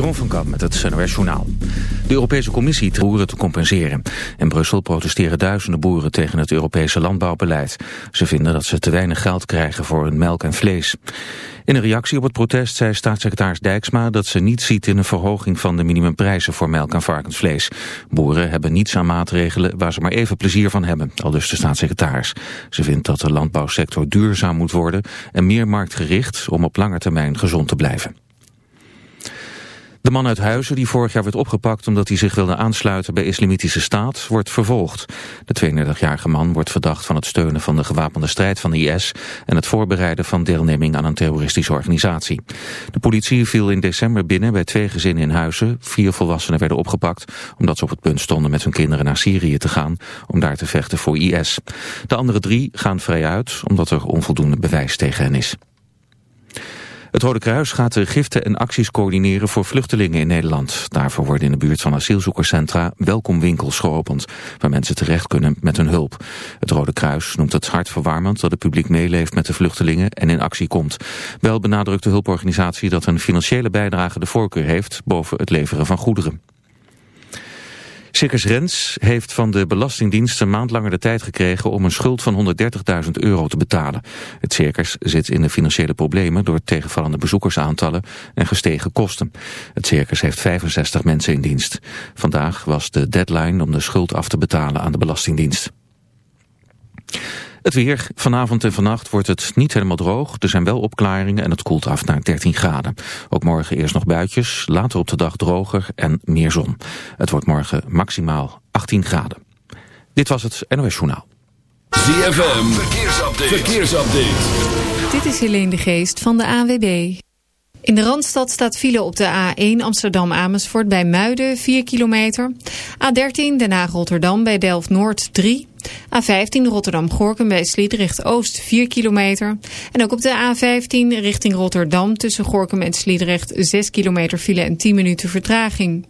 Jeroen van Kamp met het NOS Journaal. De Europese Commissie boeren te compenseren. In Brussel protesteren duizenden boeren tegen het Europese landbouwbeleid. Ze vinden dat ze te weinig geld krijgen voor hun melk en vlees. In een reactie op het protest zei staatssecretaris Dijksma dat ze niet ziet in een verhoging van de minimumprijzen voor melk en varkensvlees. Boeren hebben niets aan maatregelen waar ze maar even plezier van hebben, al dus de staatssecretaris. Ze vindt dat de landbouwsector duurzaam moet worden en meer marktgericht om op lange termijn gezond te blijven. De man uit Huizen, die vorig jaar werd opgepakt omdat hij zich wilde aansluiten bij Islamitische Staat, wordt vervolgd. De 32-jarige man wordt verdacht van het steunen van de gewapende strijd van de IS en het voorbereiden van deelneming aan een terroristische organisatie. De politie viel in december binnen bij twee gezinnen in Huizen. Vier volwassenen werden opgepakt omdat ze op het punt stonden met hun kinderen naar Syrië te gaan om daar te vechten voor IS. De andere drie gaan vrij uit omdat er onvoldoende bewijs tegen hen is. Het Rode Kruis gaat de giften en acties coördineren voor vluchtelingen in Nederland. Daarvoor worden in de buurt van asielzoekerscentra welkomwinkels geopend, waar mensen terecht kunnen met hun hulp. Het Rode Kruis noemt het hartverwarmend dat het publiek meeleeft met de vluchtelingen en in actie komt. Wel benadrukt de hulporganisatie dat een financiële bijdrage de voorkeur heeft boven het leveren van goederen. Circus Rens heeft van de Belastingdienst een maand langer de tijd gekregen om een schuld van 130.000 euro te betalen. Het circus zit in de financiële problemen door tegenvallende bezoekersaantallen en gestegen kosten. Het circus heeft 65 mensen in dienst. Vandaag was de deadline om de schuld af te betalen aan de Belastingdienst. Het weer. Vanavond en vannacht wordt het niet helemaal droog. Er zijn wel opklaringen en het koelt af naar 13 graden. Ook morgen eerst nog buitjes, later op de dag droger en meer zon. Het wordt morgen maximaal 18 graden. Dit was het NOS Journaal. ZFM. Verkeersupdate. Verkeersupdate. Dit is Helene de Geest van de AWB. In de Randstad staat file op de A1 Amsterdam-Amersfoort bij Muiden 4 kilometer. A13 Den Haag-Rotterdam bij Delft-Noord 3. A15 Rotterdam-Gorkum bij Sliedrecht-Oost 4 kilometer. En ook op de A15 richting Rotterdam tussen Gorkum en Sliedrecht 6 kilometer file en 10 minuten vertraging.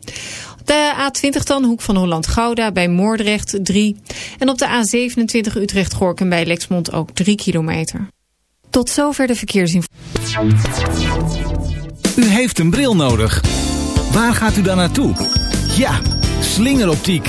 De A20 dan, Hoek van Holland-Gouda bij Moordrecht 3. En op de A27 Utrecht-Gorkum bij Lexmond ook 3 kilometer. Tot zover de verkeersinformatie. U heeft een bril nodig. Waar gaat u dan naartoe? Ja, slingeroptiek.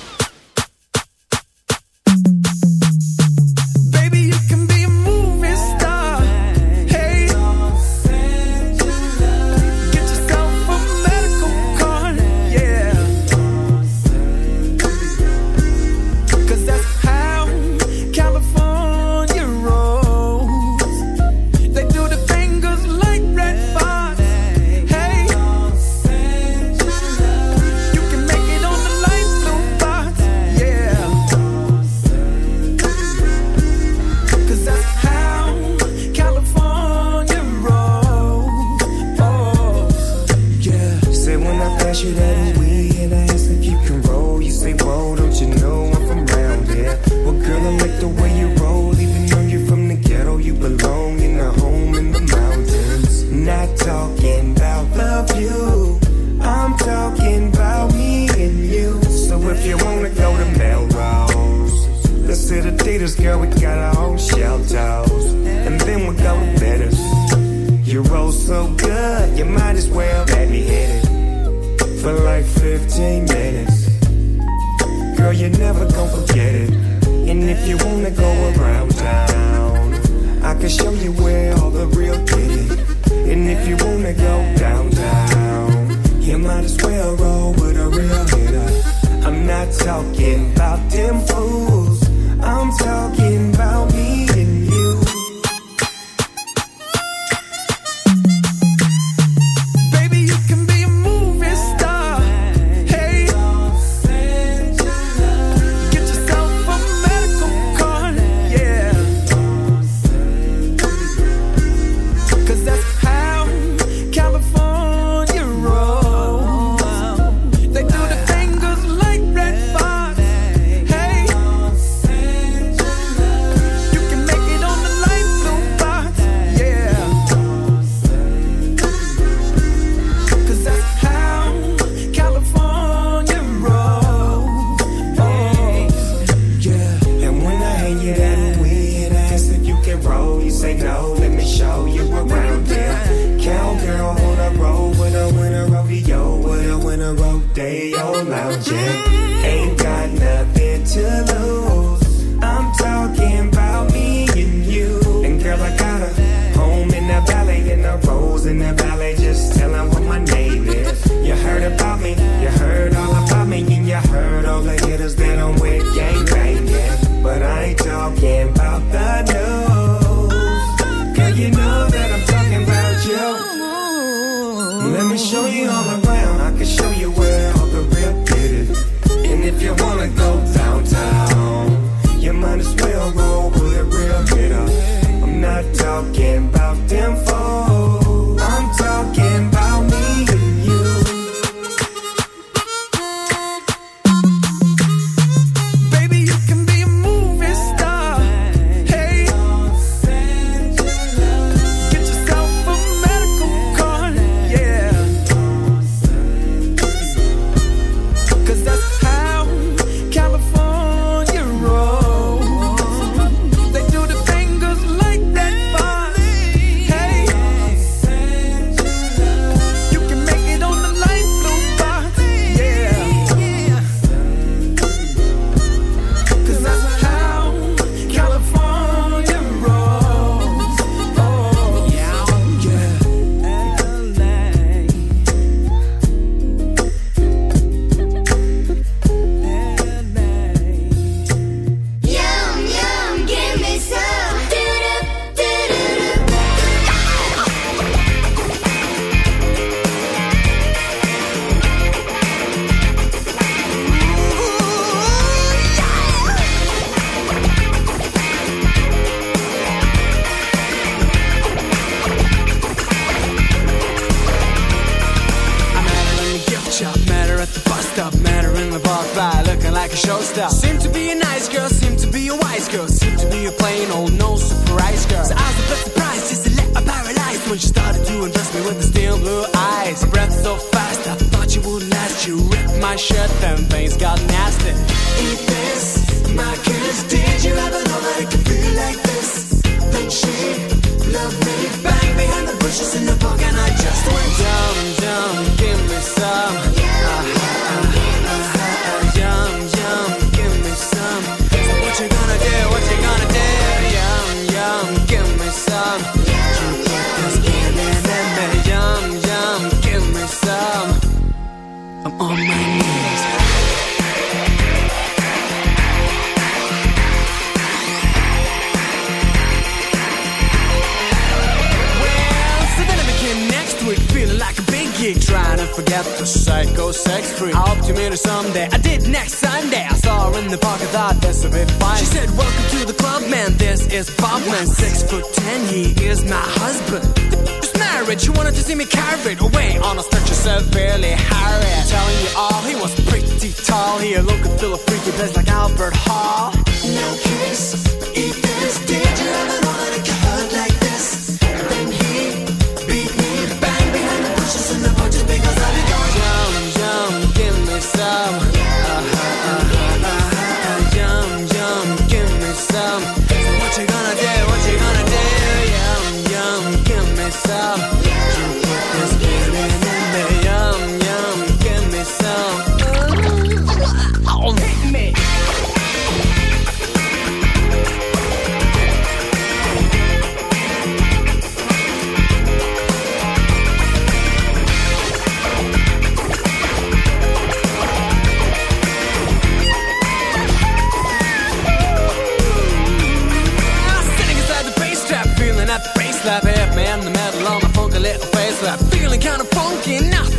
go sex free. I hope to meet her someday. I did next Sunday. I saw her in the park. I thought that's a bit fine. She said, "Welcome to the club, man. This is Bob, man. Six foot ten. He is my husband." Just married. She wanted to see me carried away on a stretcher severely harried. Telling you all, he was pretty tall. He looked and feel a freaky place like Albert Hall. No kiss, eat this. Did you ever know that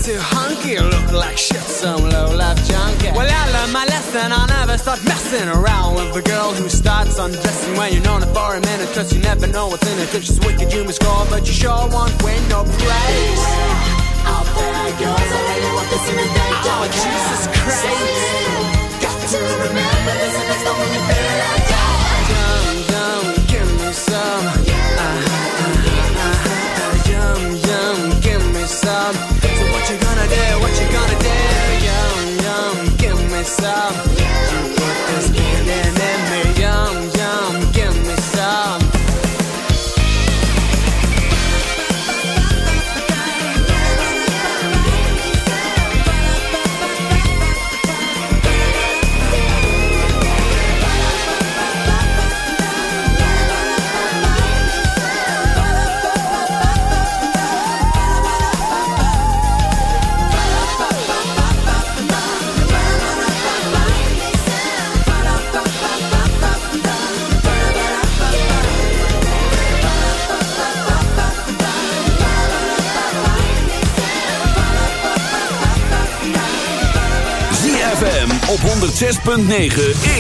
too hunky, look like shit, some low-life junkie. Well, I learned my lesson, I'll never start messing around with a girl who starts undressing when you're known her for a minute, cause you never know what's in it. If she's wicked, you must score, but you sure won't win no praise. Beware, out there, girls, I really want this in the day. Oh, Jesus Christ. 106.9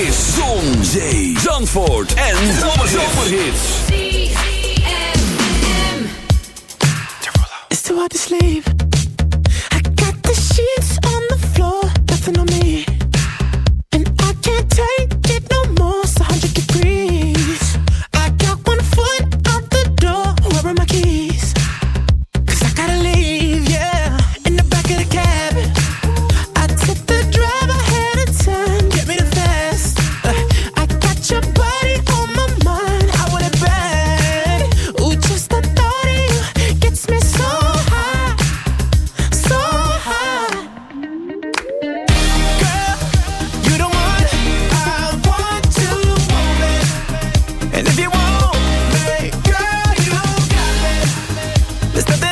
It's nothing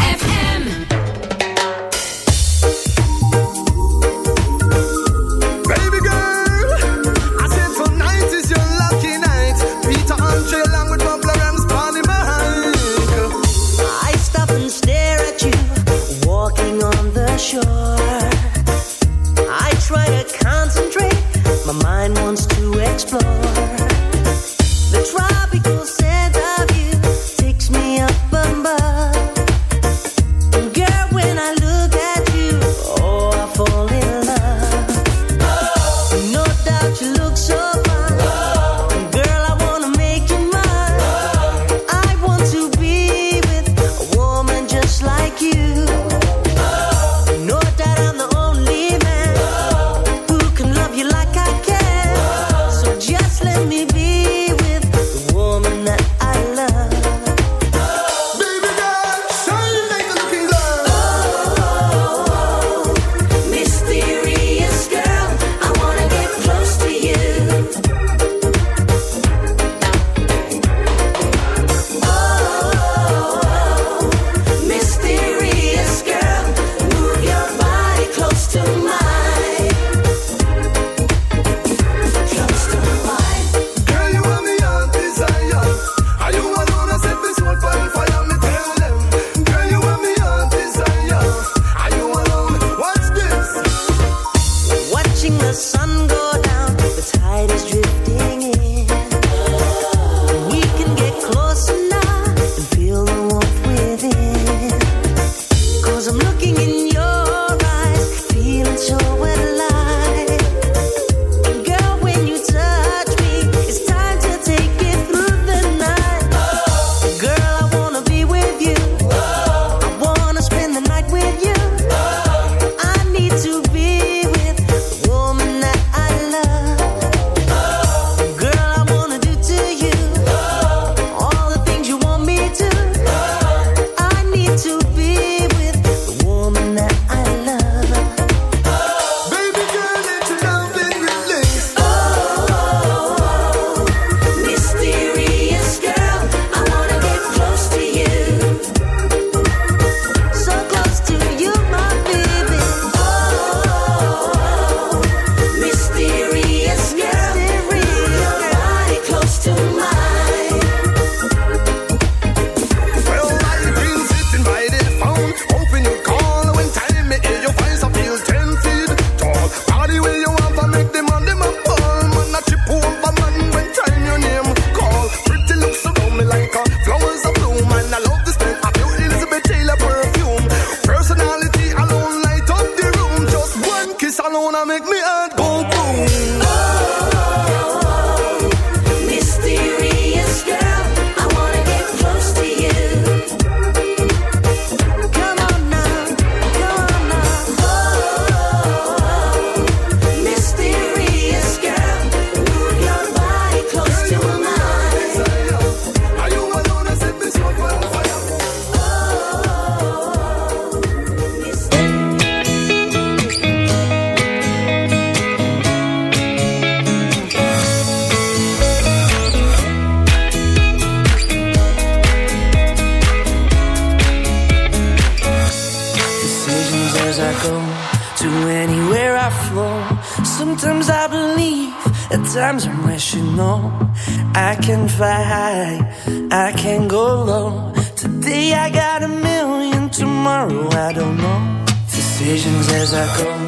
as I go.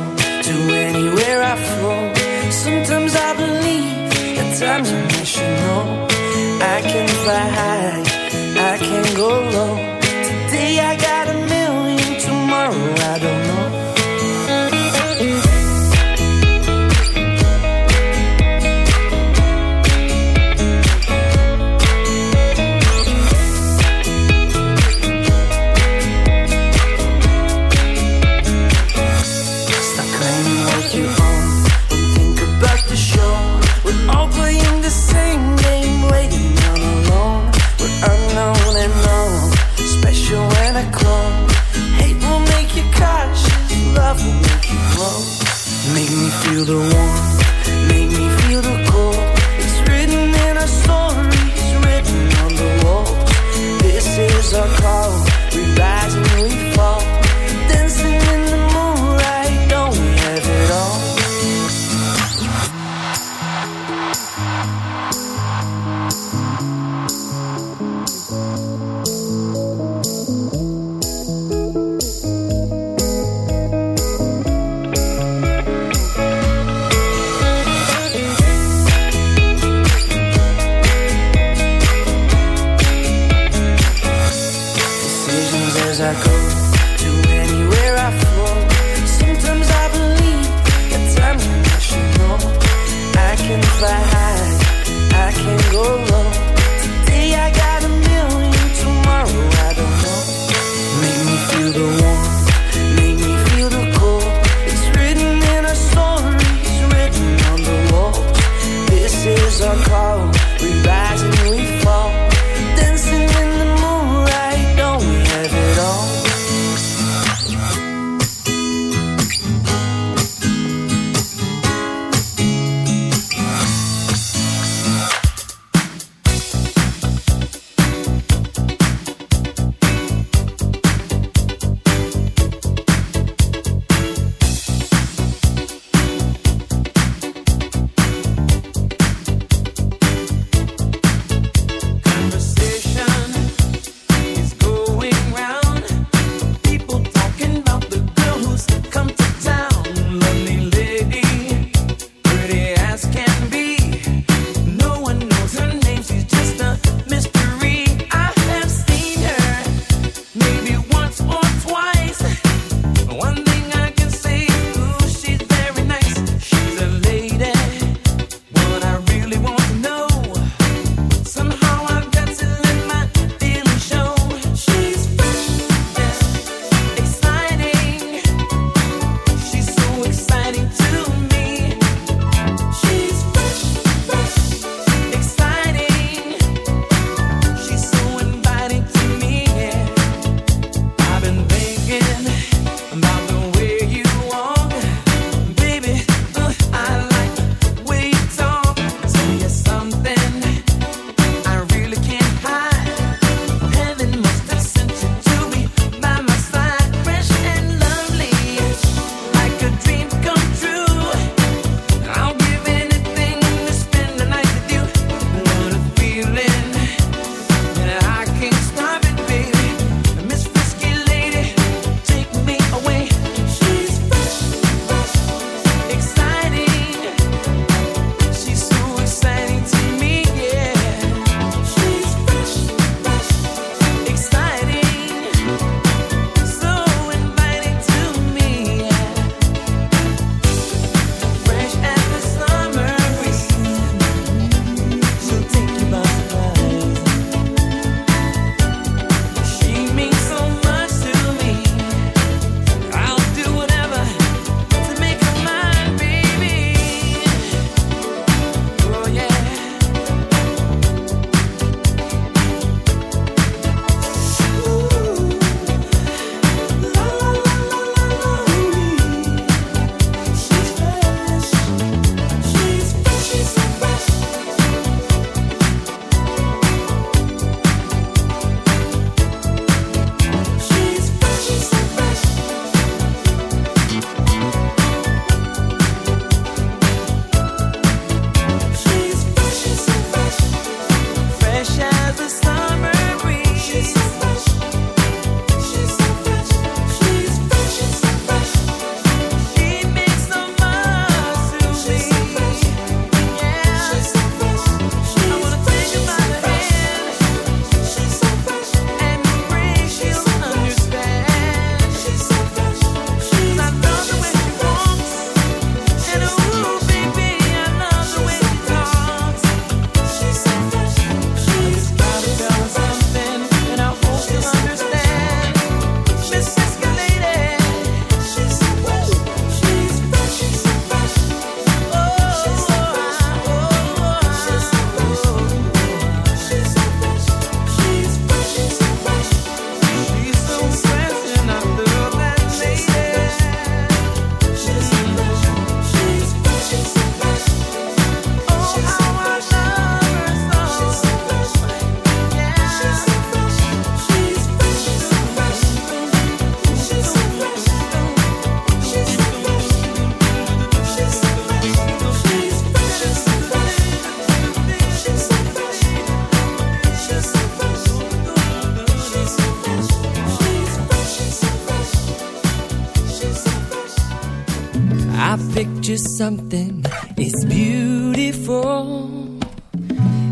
something. It's beautiful.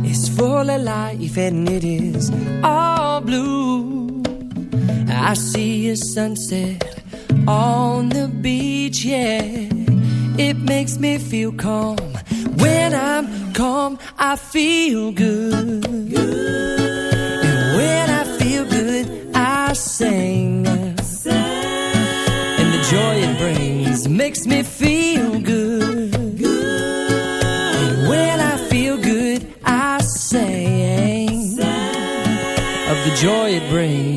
It's full of life and it is all blue. I see a sunset it brings.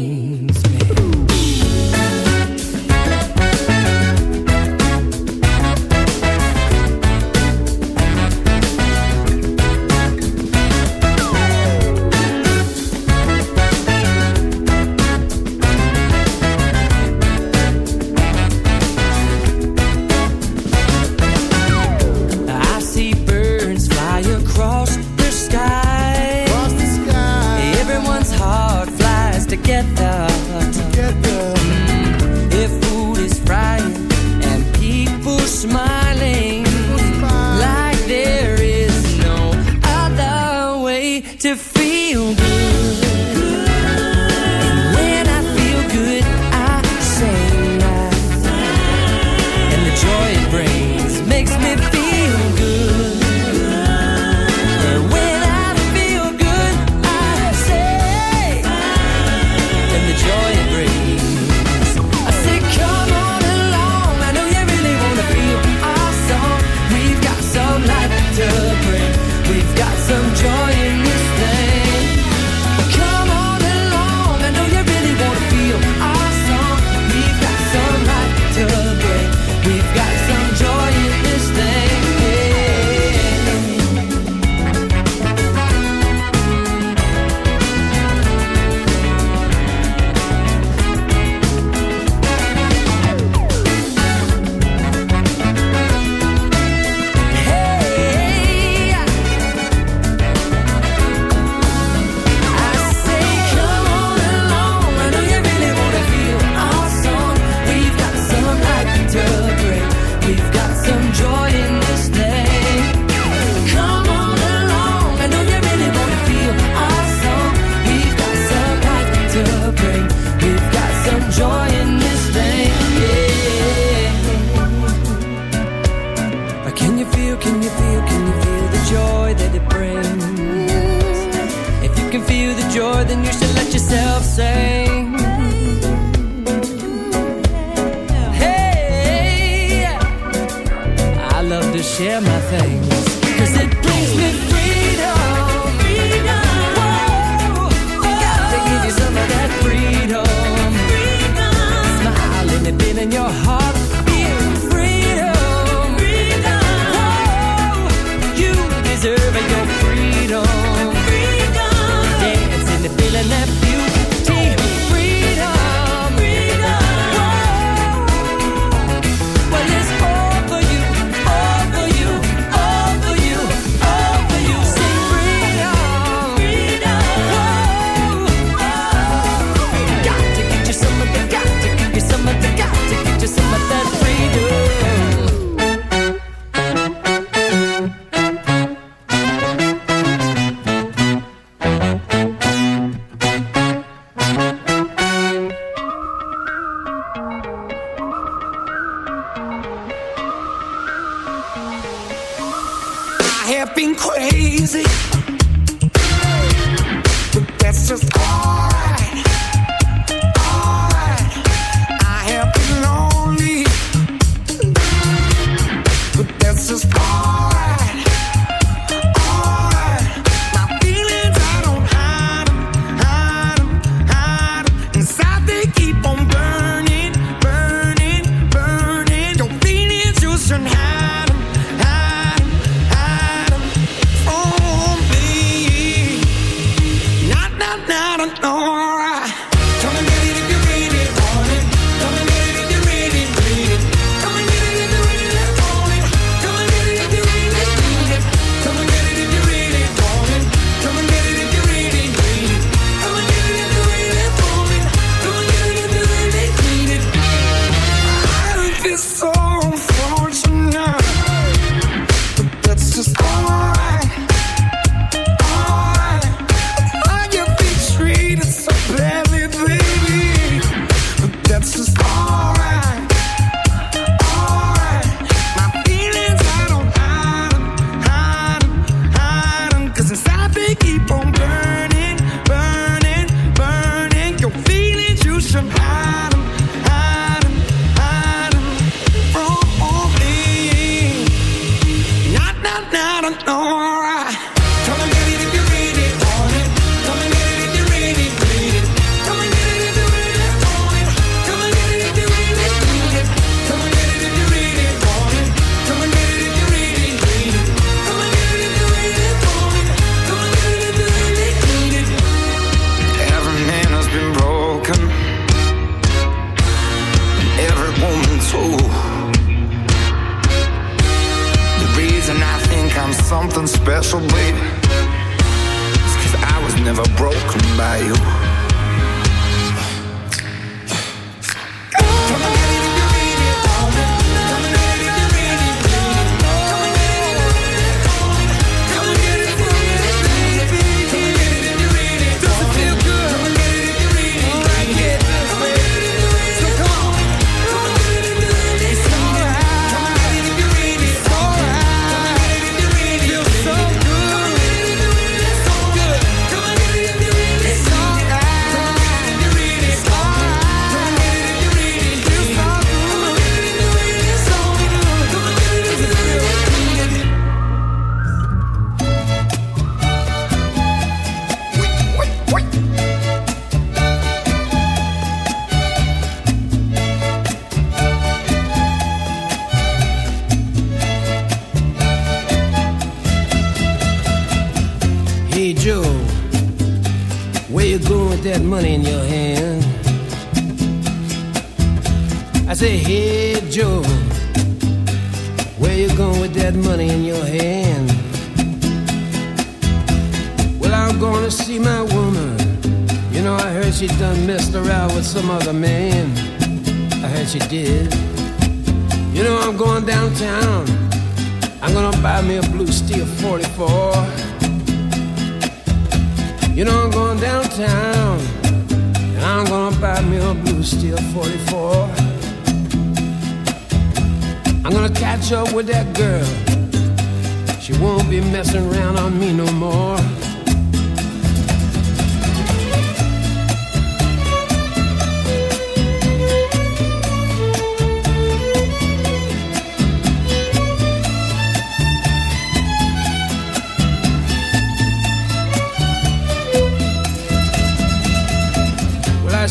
Just